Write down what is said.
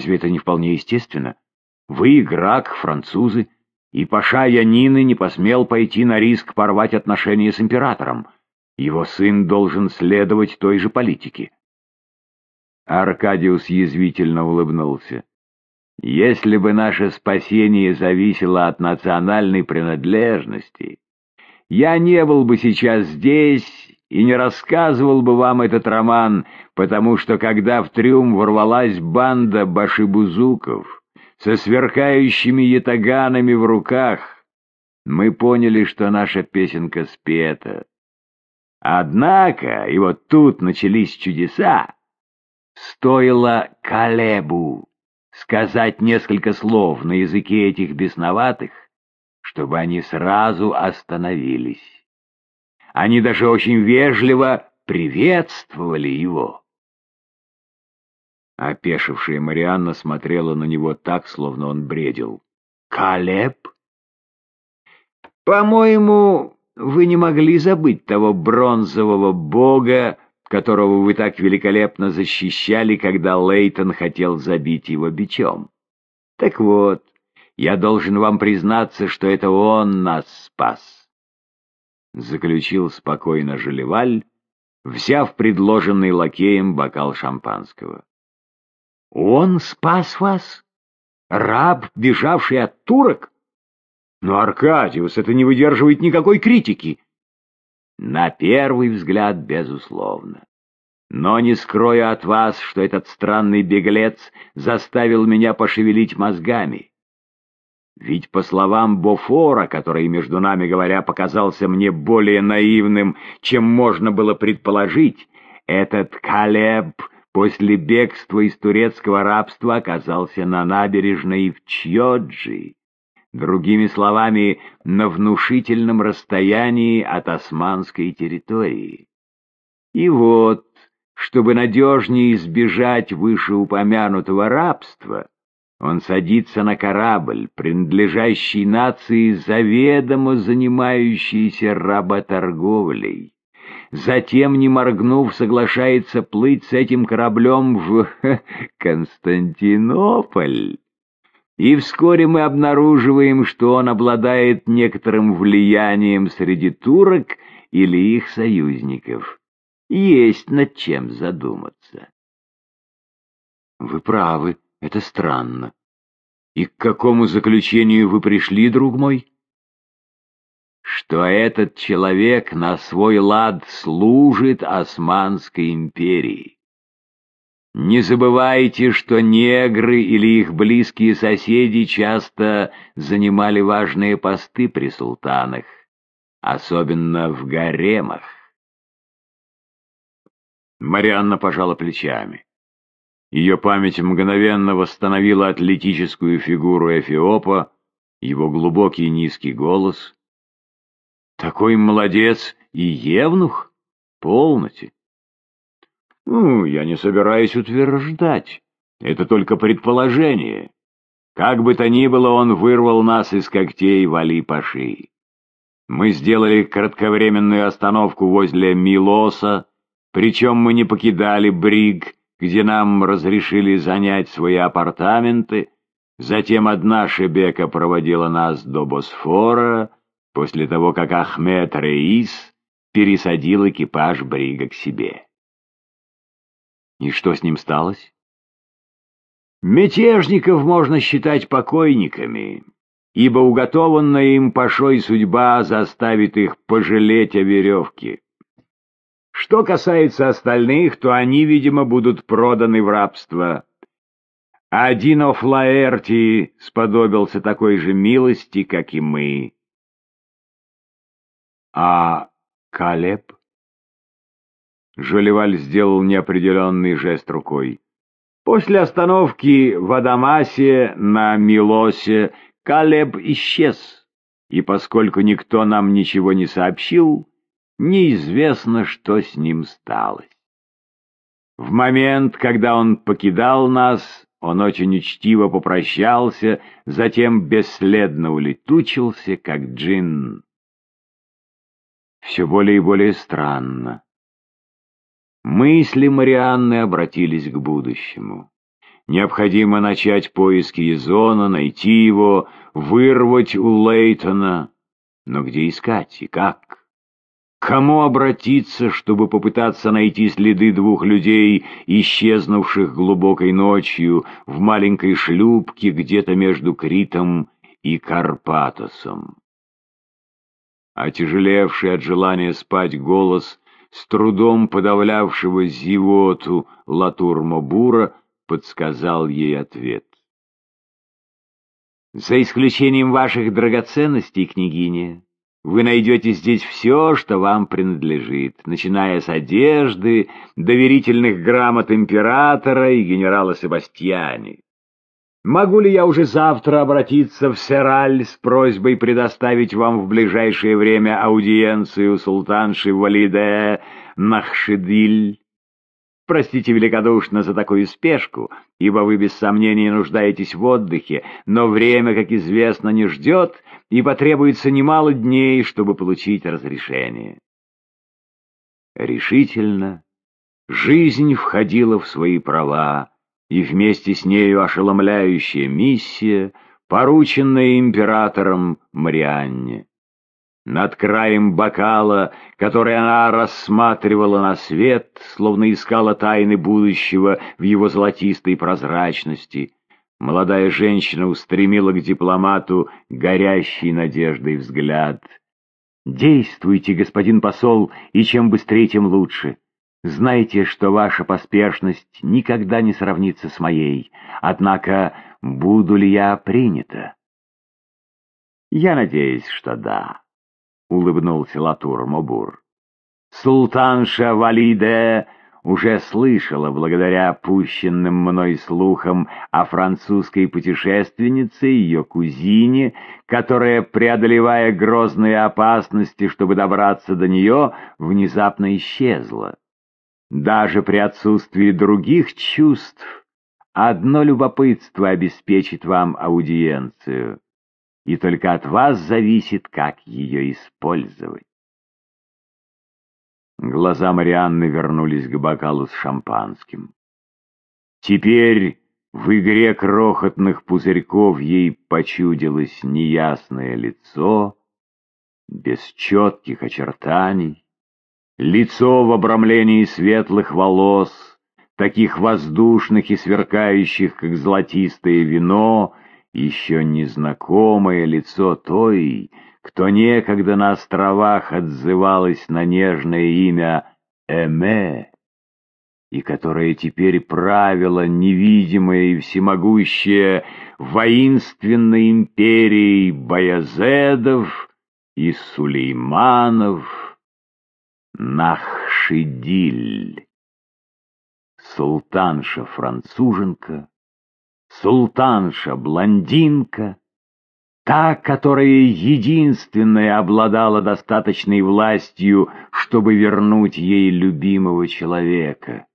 Разве это не вполне естественно? Вы, Грак, французы, и Паша Янины не посмел пойти на риск порвать отношения с императором. Его сын должен следовать той же политике. Аркадиус язвительно улыбнулся. Если бы наше спасение зависело от национальной принадлежности, я не был бы сейчас здесь и не рассказывал бы вам этот роман, потому что когда в трюм ворвалась банда башибузуков со сверкающими ятаганами в руках, мы поняли, что наша песенка спета. Однако, и вот тут начались чудеса, стоило Калебу сказать несколько слов на языке этих бесноватых, чтобы они сразу остановились. Они даже очень вежливо приветствовали его. Опешившая Марианна смотрела на него так, словно он бредил. «Калеб? По-моему, вы не могли забыть того бронзового бога, которого вы так великолепно защищали, когда Лейтон хотел забить его бичом. Так вот, я должен вам признаться, что это он нас спас. Заключил спокойно Желеваль, взяв предложенный лакеем бокал шампанского. Он спас вас? Раб, бежавший от турок? Но, Аркадиус, это не выдерживает никакой критики. На первый взгляд, безусловно. Но не скрою от вас, что этот странный беглец заставил меня пошевелить мозгами. Ведь, по словам Бофора, который, между нами говоря, показался мне более наивным, чем можно было предположить, этот Калеб после бегства из турецкого рабства оказался на набережной в Чьоджи. Другими словами, на внушительном расстоянии от османской территории. И вот, чтобы надежнее избежать вышеупомянутого рабства, он садится на корабль, принадлежащий нации, заведомо занимающейся работорговлей. Затем, не моргнув, соглашается плыть с этим кораблем в Константинополь и вскоре мы обнаруживаем, что он обладает некоторым влиянием среди турок или их союзников. Есть над чем задуматься. Вы правы, это странно. И к какому заключению вы пришли, друг мой? Что этот человек на свой лад служит Османской империи. Не забывайте, что негры или их близкие соседи часто занимали важные посты при султанах, особенно в гаремах. Марианна пожала плечами. Ее память мгновенно восстановила атлетическую фигуру Эфиопа, его глубокий низкий голос. «Такой молодец и евнух? Полноте!» Ну, я не собираюсь утверждать. Это только предположение. Как бы то ни было, он вырвал нас из когтей Вали-Паши. Мы сделали кратковременную остановку возле Милоса, причем мы не покидали Бриг, где нам разрешили занять свои апартаменты. Затем одна Шебека проводила нас до Босфора, после того, как Ахмед Реис пересадил экипаж Брига к себе. И что с ним сталось? Мятежников можно считать покойниками, ибо уготованная им пошой судьба заставит их пожалеть о веревке. Что касается остальных, то они, видимо, будут проданы в рабство. Один Офлаэрти сподобился такой же милости, как и мы. А Калеб? Жолеваль сделал неопределенный жест рукой. После остановки в Адамасе на Милосе Калеб исчез, и поскольку никто нам ничего не сообщил, неизвестно, что с ним сталось. В момент, когда он покидал нас, он очень учтиво попрощался, затем бесследно улетучился, как джин. Все более и более странно. Мысли Марианны обратились к будущему. Необходимо начать поиски Езона, найти его, вырвать у Лейтона. Но где искать и как? Кому обратиться, чтобы попытаться найти следы двух людей, исчезнувших глубокой ночью в маленькой шлюпке где-то между Критом и Карпатосом? Отяжелевший от желания спать голос, с трудом подавлявшего зевоту Латур-Мобура, подсказал ей ответ. «За исключением ваших драгоценностей, княгиня, вы найдете здесь все, что вам принадлежит, начиная с одежды, доверительных грамот императора и генерала Себастьяни. Могу ли я уже завтра обратиться в Сераль с просьбой предоставить вам в ближайшее время аудиенцию султанши Валиде Нахшидиль? Простите великодушно за такую спешку, ибо вы без сомнения нуждаетесь в отдыхе, но время, как известно, не ждет, и потребуется немало дней, чтобы получить разрешение. Решительно жизнь входила в свои права, и вместе с нею ошеломляющая миссия, порученная императором Марианне. Над краем бокала, который она рассматривала на свет, словно искала тайны будущего в его золотистой прозрачности, молодая женщина устремила к дипломату горящий надеждой взгляд. «Действуйте, господин посол, и чем быстрее, тем лучше. Знайте, что ваша поспешность никогда не сравнится с моей, однако буду ли я принята?» «Я надеюсь, что да». — улыбнулся Латур Мобур. «Султанша Валиде уже слышала, благодаря пущенным мной слухам, о французской путешественнице, ее кузине, которая, преодолевая грозные опасности, чтобы добраться до нее, внезапно исчезла. Даже при отсутствии других чувств одно любопытство обеспечит вам аудиенцию» и только от вас зависит, как ее использовать. Глаза Марианны вернулись к бокалу с шампанским. Теперь в игре крохотных пузырьков ей почудилось неясное лицо, без четких очертаний, лицо в обрамлении светлых волос, таких воздушных и сверкающих, как золотистое вино, еще незнакомое лицо той, кто некогда на островах отзывалось на нежное имя Эме, и которая теперь правила невидимая и всемогущая воинственной империей Баязедов и Сулейманов Нахшидиль, султанша-француженка, султанша-блондинка, та, которая единственная обладала достаточной властью, чтобы вернуть ей любимого человека.